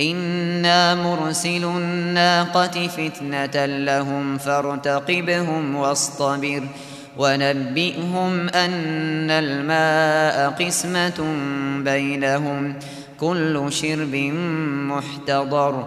إنا مرسل الناقة فتنة لهم فارتقبهم واصطبر ونبئهم أن الماء قسمة بينهم كل شرب محتضر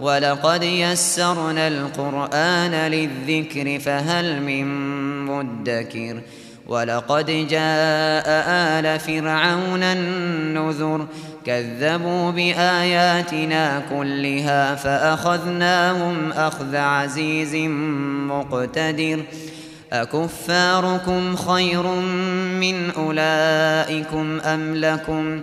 وَلَقَدْ يَسَّرْنَا الْقُرْآنَ لِلذِّكْرِ فَهَلْ مِن مُّدَّكِرٍ وَلَقَدْ جَاءَ آلَ فِرْعَوْنَ النُّذُرُ كَذَّبُوا بِآيَاتِنَا كُلِّهَا فَأَخَذْنَاهُمْ أَخْذَ عَزِيزٍ مُّقْتَدِرٍ أَكُفَّارُكُمْ خَيْرٌ مِّنْ أُولَئِكُمْ أَمْ لَكُمْ ۖ